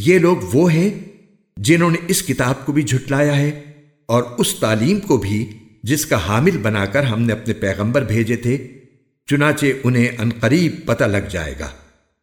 یہ لوگ وہ ہیں جنہوں نے اس کتاب کو بھی جھٹلایا ہے اور اس تعلیم کو بھی جس کا حامل بنا کر ہم نے اپنے پیغمبر بھیجے تھے، چنانچہ انہیں انقریب پتہ لگ جائے گا۔